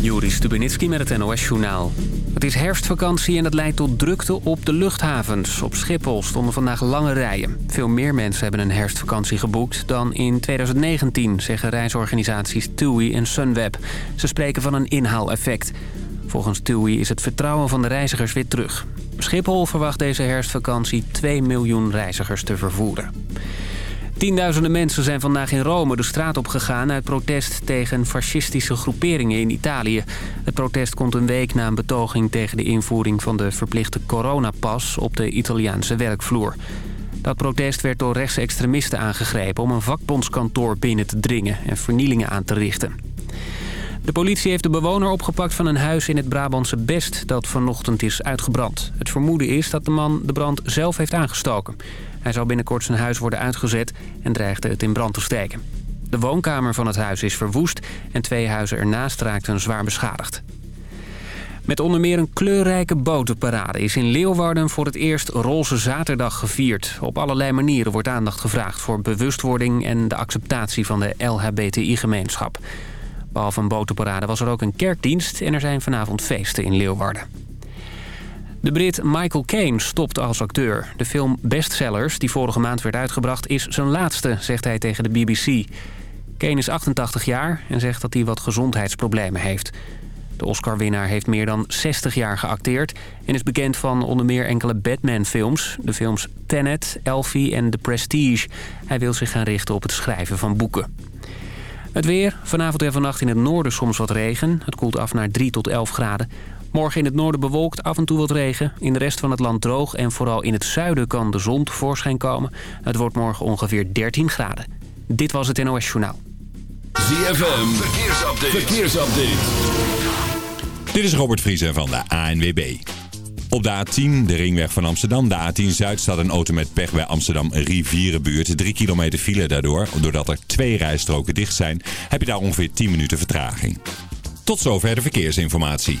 Juri Stubenitski met het NOS-journaal. Het is herfstvakantie en dat leidt tot drukte op de luchthavens. Op Schiphol stonden vandaag lange rijen. Veel meer mensen hebben een herfstvakantie geboekt dan in 2019... zeggen reisorganisaties TUI en Sunweb. Ze spreken van een inhaaleffect. Volgens TUI is het vertrouwen van de reizigers weer terug. Schiphol verwacht deze herfstvakantie 2 miljoen reizigers te vervoeren. Tienduizenden mensen zijn vandaag in Rome de straat op gegaan... uit protest tegen fascistische groeperingen in Italië. Het protest komt een week na een betoging tegen de invoering van de verplichte coronapas... op de Italiaanse werkvloer. Dat protest werd door rechtsextremisten aangegrepen... om een vakbondskantoor binnen te dringen en vernielingen aan te richten. De politie heeft de bewoner opgepakt van een huis in het Brabantse Best... dat vanochtend is uitgebrand. Het vermoeden is dat de man de brand zelf heeft aangestoken. Hij zou binnenkort zijn huis worden uitgezet en dreigde het in brand te steken. De woonkamer van het huis is verwoest en twee huizen ernaast raakten zwaar beschadigd. Met onder meer een kleurrijke botenparade is in Leeuwarden voor het eerst Roze Zaterdag gevierd. Op allerlei manieren wordt aandacht gevraagd voor bewustwording en de acceptatie van de LHBTI-gemeenschap. Behalve een botenparade was er ook een kerkdienst en er zijn vanavond feesten in Leeuwarden. De Brit Michael Caine stopt als acteur. De film Bestsellers, die vorige maand werd uitgebracht, is zijn laatste, zegt hij tegen de BBC. Caine is 88 jaar en zegt dat hij wat gezondheidsproblemen heeft. De Oscar-winnaar heeft meer dan 60 jaar geacteerd... en is bekend van onder meer enkele Batman-films. De films Tenet, Elfie en The Prestige. Hij wil zich gaan richten op het schrijven van boeken. Het weer. Vanavond en vannacht in het noorden soms wat regen. Het koelt af naar 3 tot 11 graden. Morgen in het noorden bewolkt, af en toe wat regen. In de rest van het land droog en vooral in het zuiden kan de zon tevoorschijn komen. Het wordt morgen ongeveer 13 graden. Dit was het NOS Journaal. ZFM, verkeersupdate. verkeersupdate. Dit is Robert Vriezen van de ANWB. Op de A10, de ringweg van Amsterdam. De A10 Zuid staat een auto met pech bij Amsterdam Rivierenbuurt. Drie kilometer file daardoor. Doordat er twee rijstroken dicht zijn, heb je daar ongeveer 10 minuten vertraging. Tot zover de verkeersinformatie.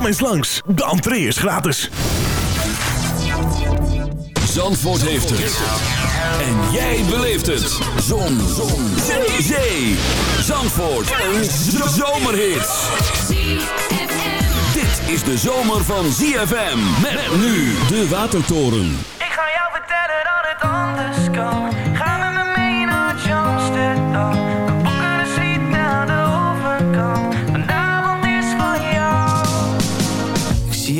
Kom eens langs, de entree is gratis. Zandvoort heeft het. En jij beleeft het. Zon. Zon. Zee. Zee. Zandvoort. Een zomerhit. Dit is de zomer van ZFM. Met nu de Watertoren. Ik ga jou vertellen dat het anders kan.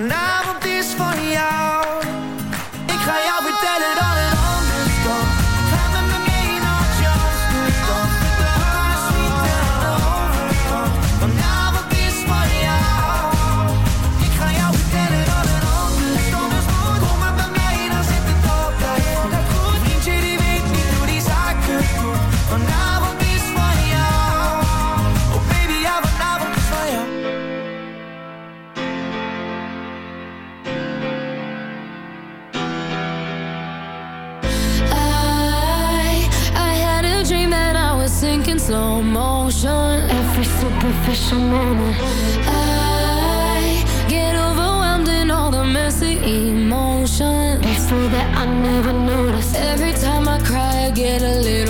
for now fisherman. I get overwhelmed in all the messy emotions that I never notice. Every time I cry, I get a little.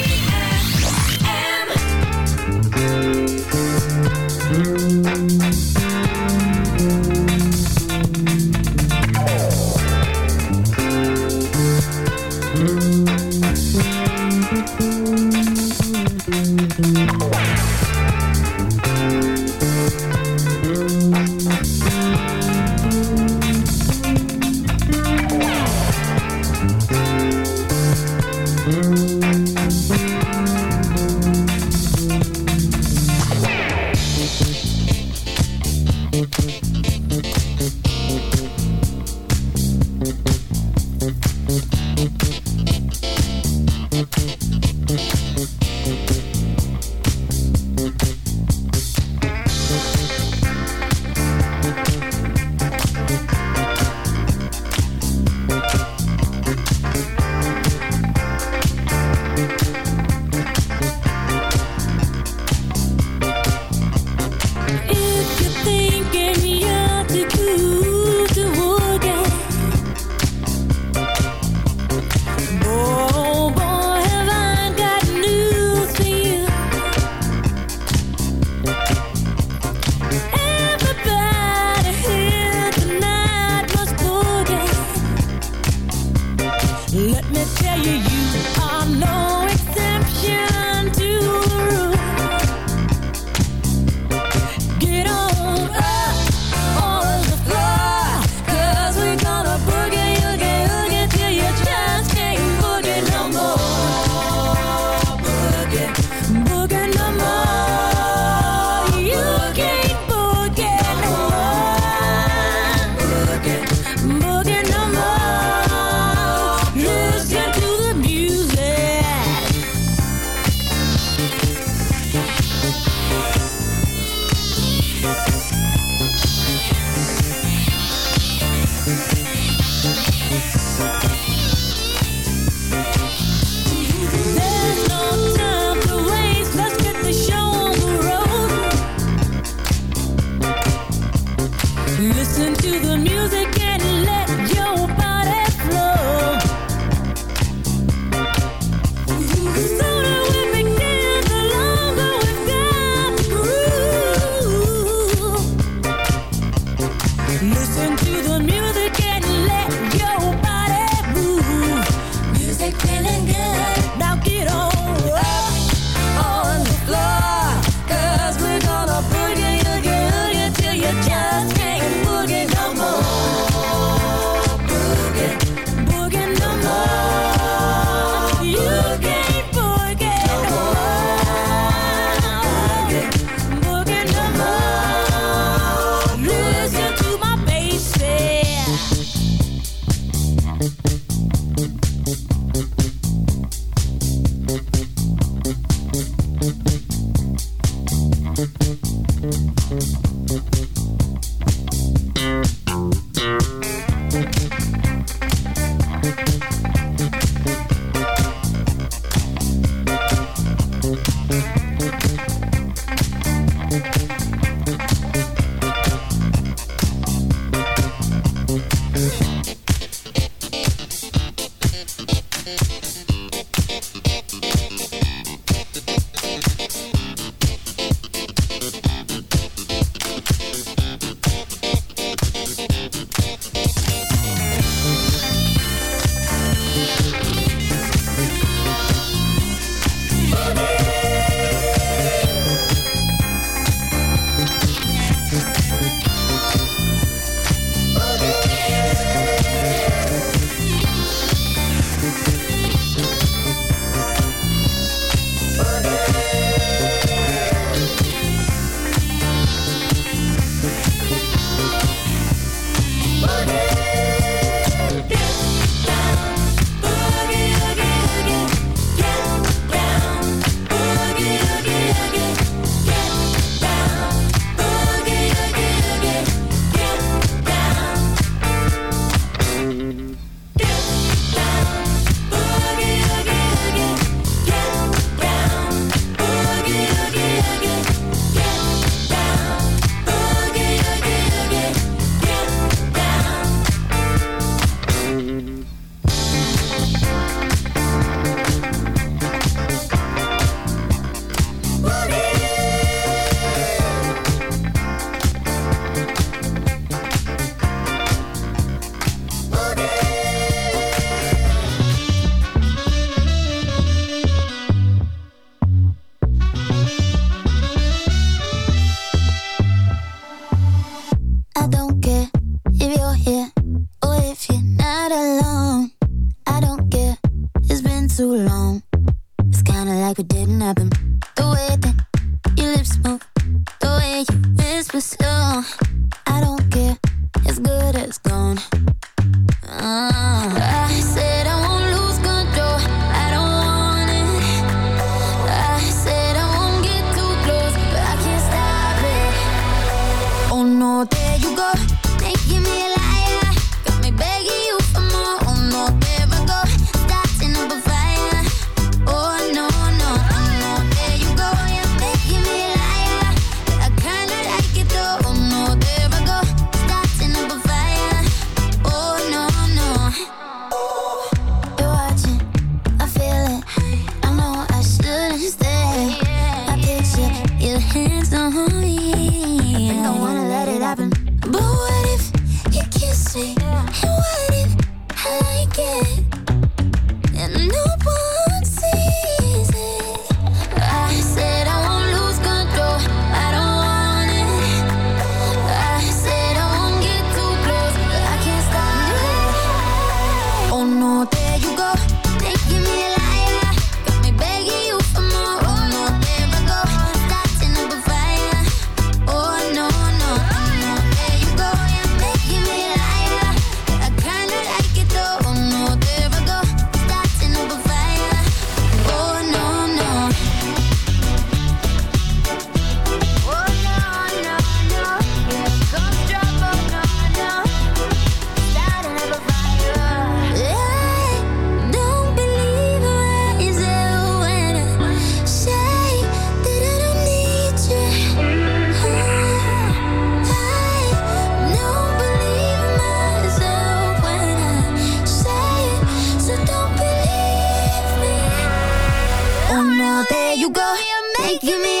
go, making me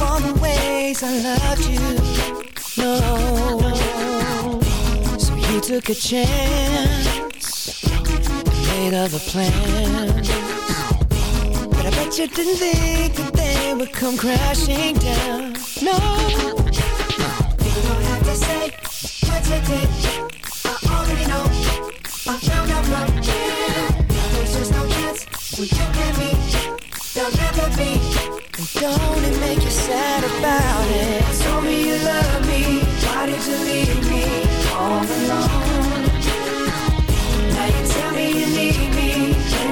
All the ways I loved you. No, so you took a chance made other plans. But I bet you didn't think that they would come crashing down. No, you don't have to say what you did. I already know. I found out from him There's just no chance when you and me There'll never be And don't it make sad about it Told me you love me Why did you leave me all alone? Now you tell me you need me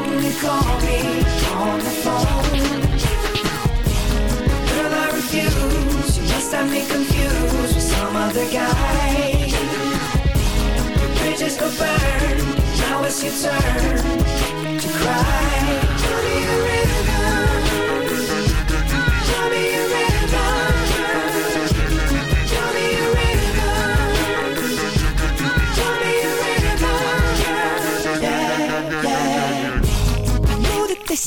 When you call me on the phone Girl, I refuse You must have me confused With some other guy bridges go burn. Now it's your turn to cry. Tell me a river.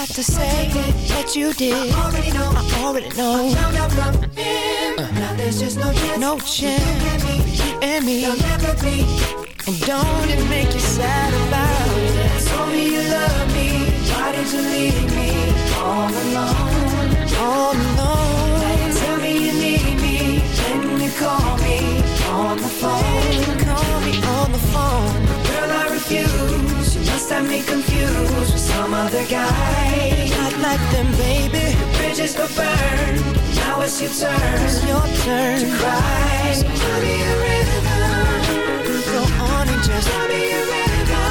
Have to say that you did. I already know, I already know. I found out from him. Uh. Now there's just no chance. No chance. You and me. There'll never be. And don't it make you sad about it? Told me you love me. Why did you leave me it's your turn. It's your turn to cry. So tell me a river. Go on and just tell me a river.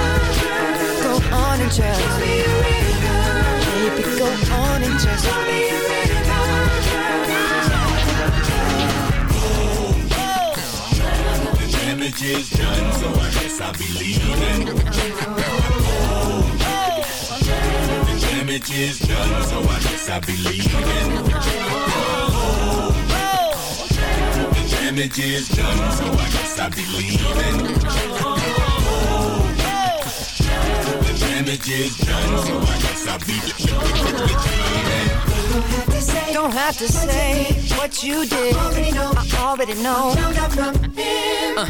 Go on and just tell me a river. Baby, go on and just tell me a river. damage is done, so I guess I'll be leaving. Damage is done, so I guess I'll be leaving. The damage is done, so I guess I'll be leaving. The damage is done, so I guess I'll be leaving. Don't have to say what you did. I already know. I already know. Uh,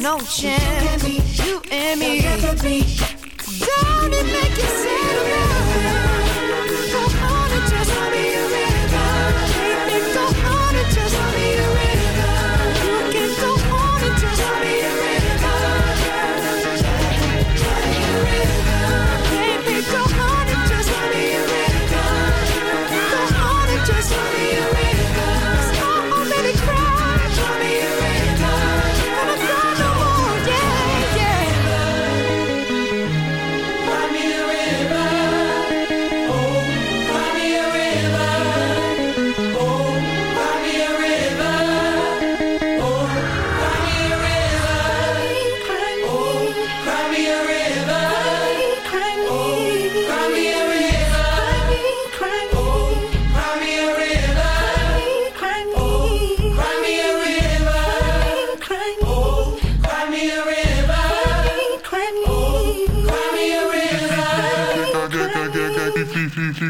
no chance. You and me down and make you sad enough.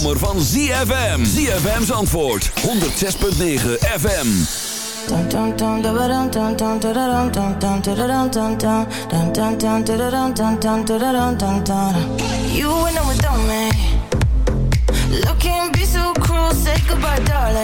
zomer van ZFM. ZFM's antwoord. 106.9 FM. You and I were done, Looking be so cruel. Say goodbye, darling.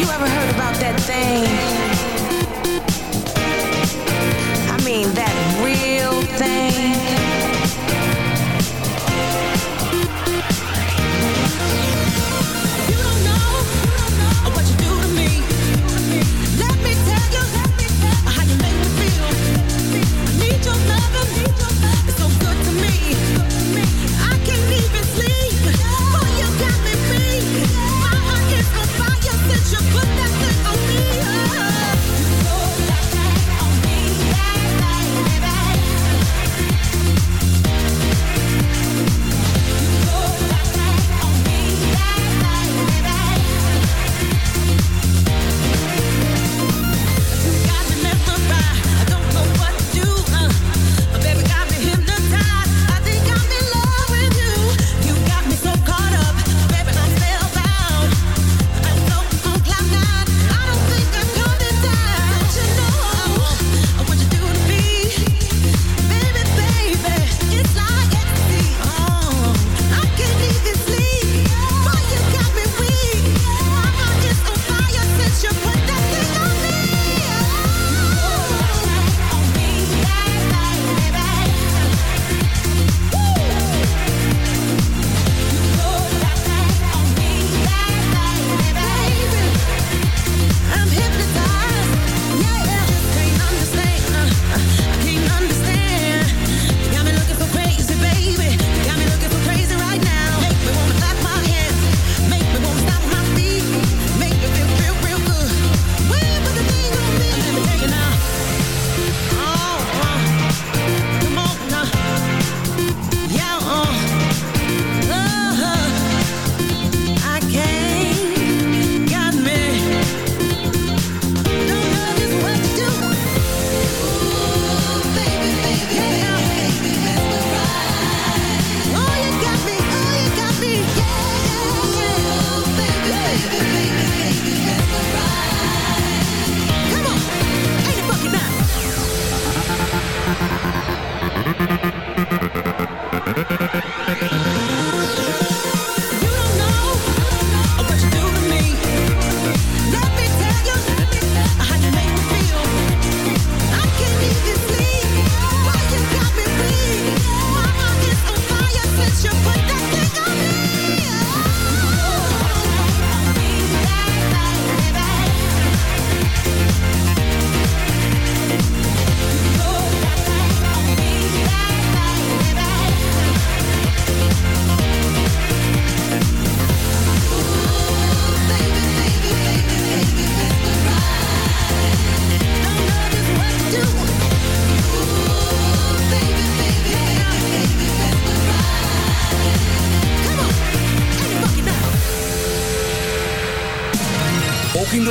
You ever heard about that thing? I mean, that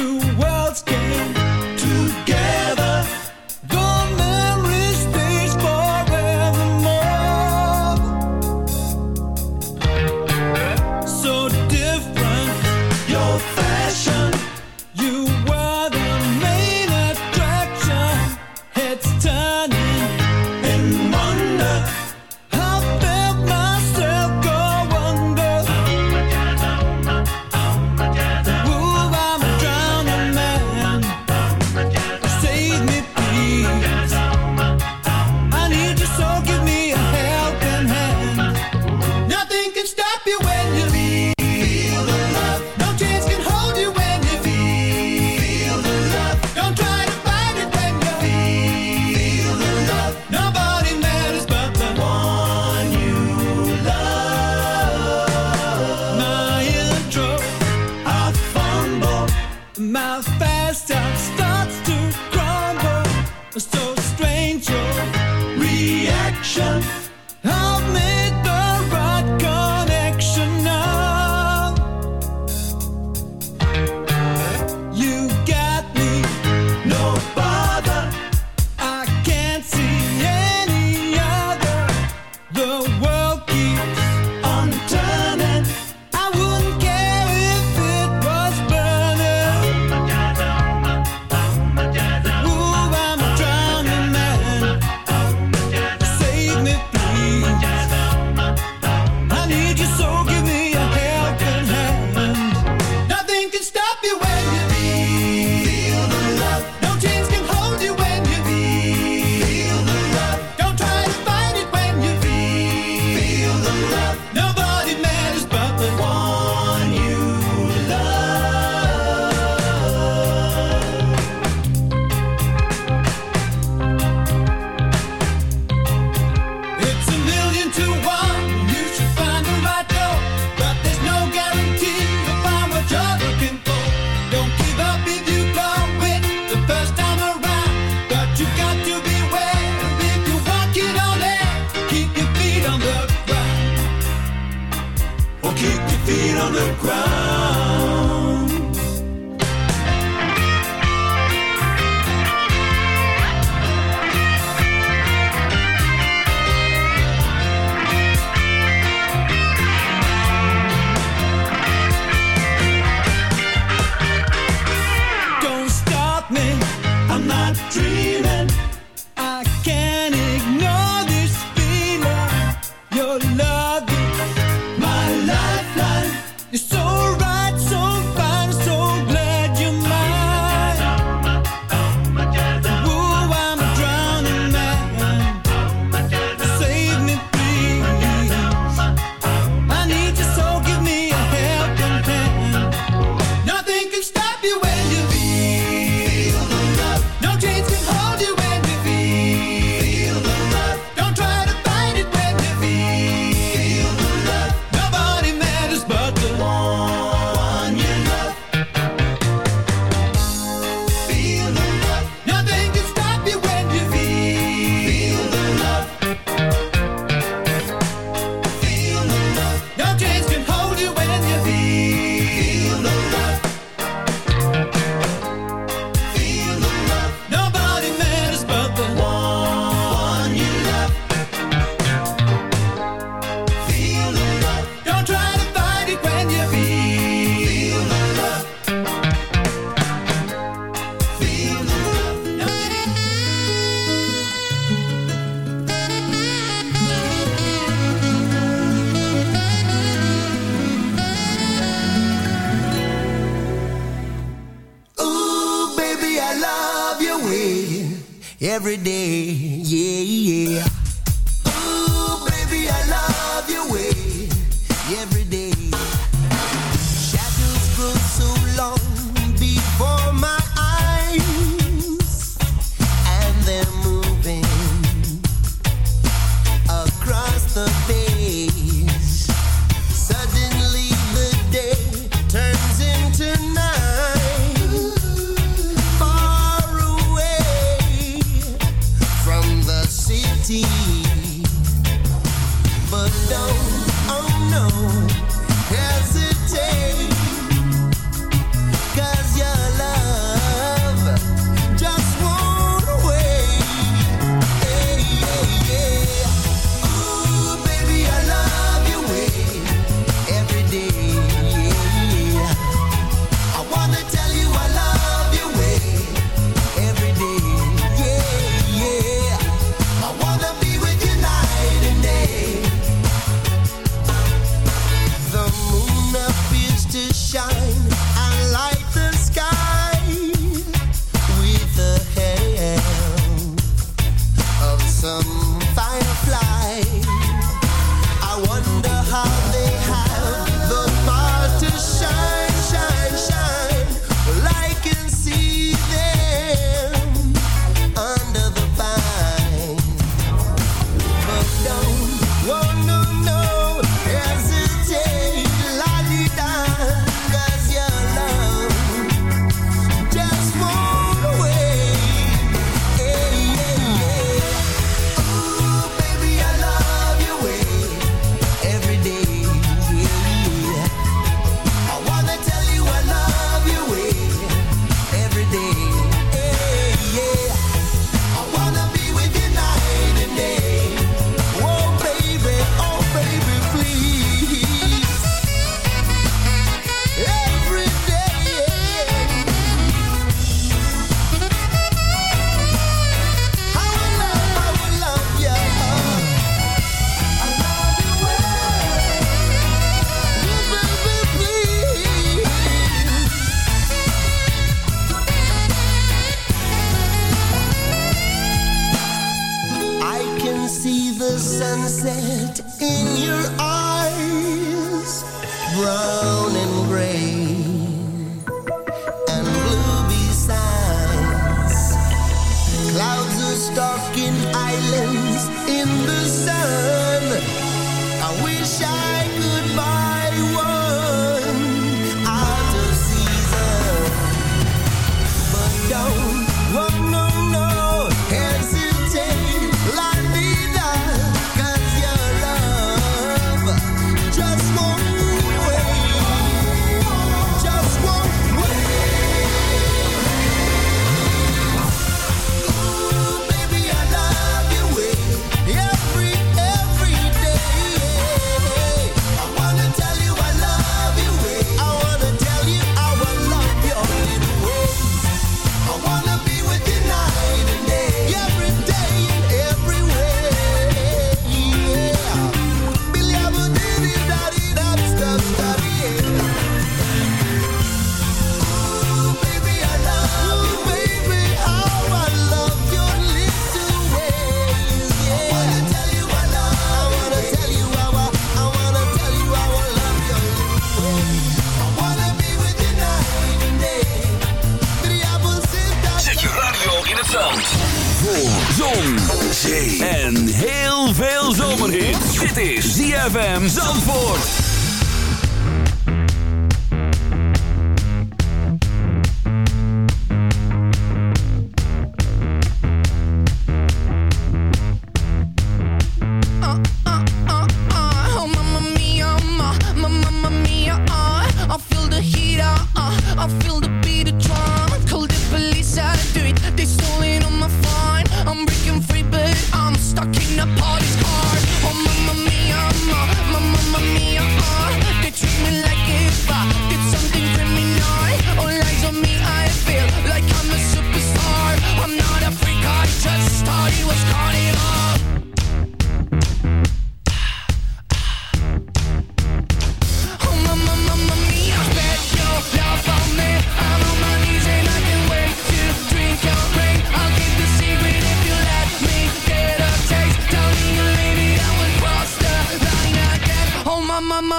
to work.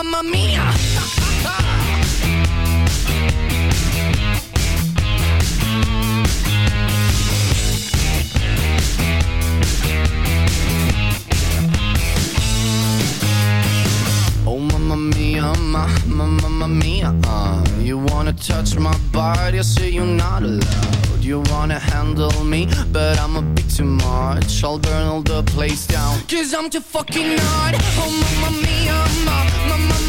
mamma mia. Oh mamma mia, ma, mamma mia uh, You wanna touch my body, I say you're not allowed. You wanna handle me, but I'm a bit too much. I'll burn all the place down. Cause I'm too fucking hard. Oh mamma mia, mamma.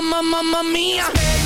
mamma, mamma mia.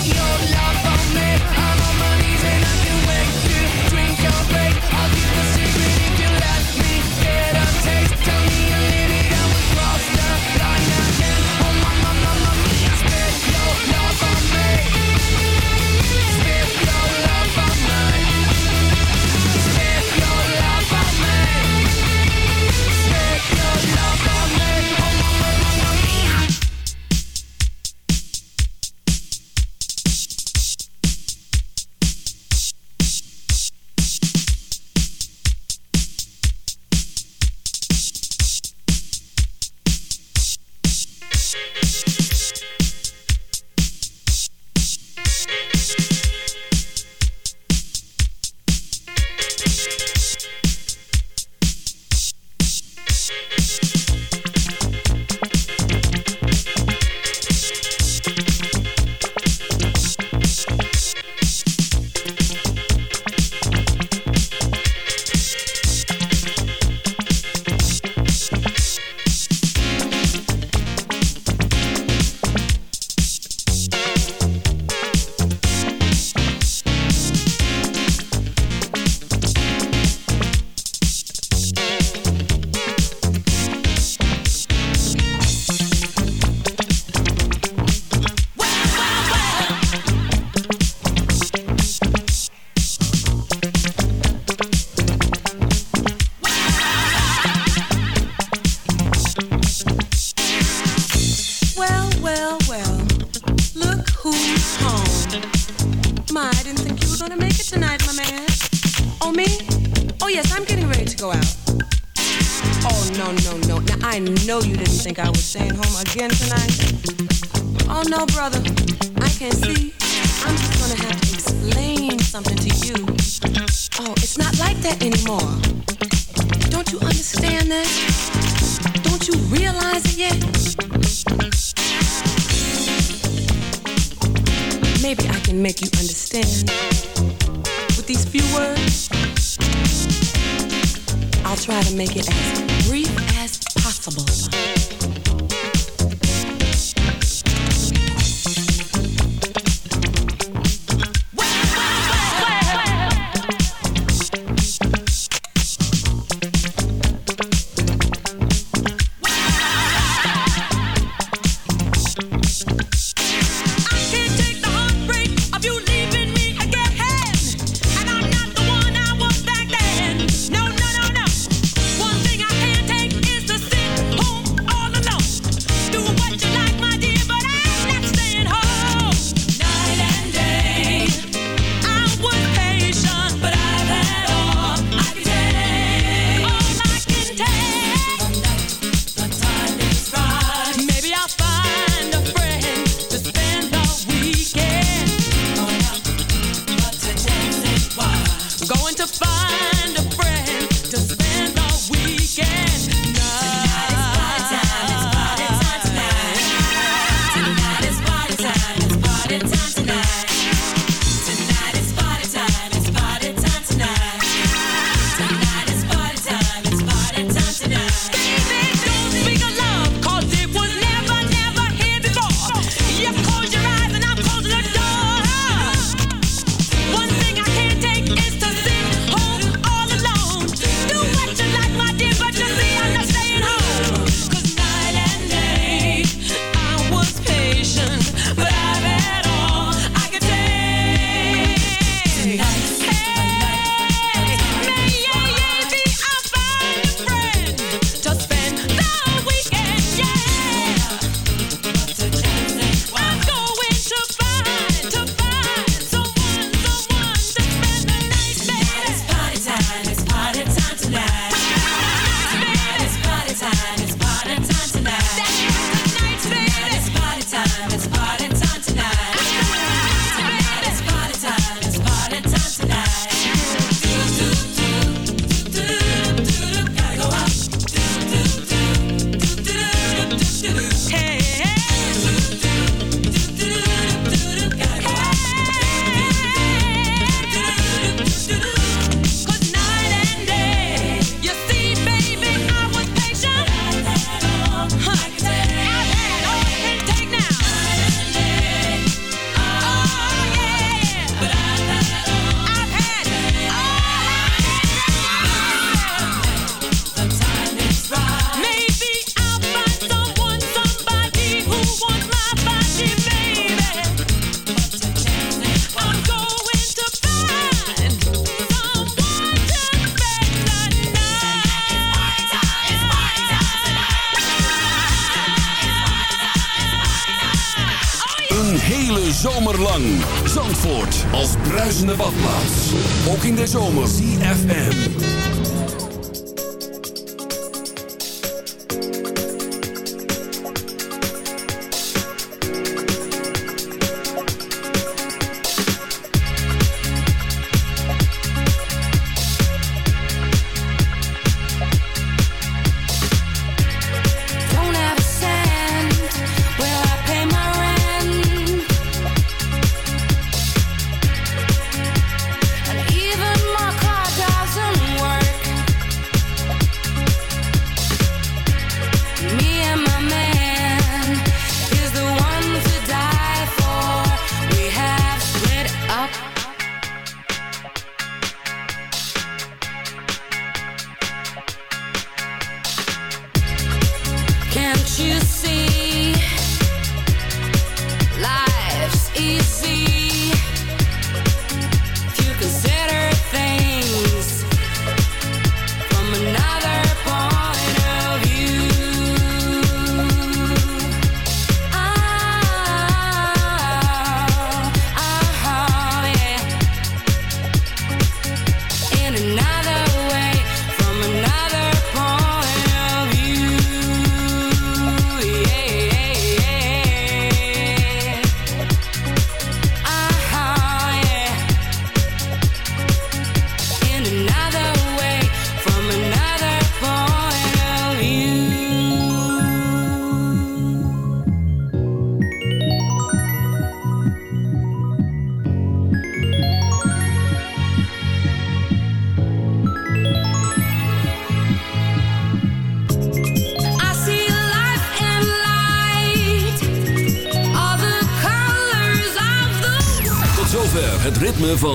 understand that? Don't you realize it yet? Maybe I can make you understand with these few words. I'll try to make it as brief as possible.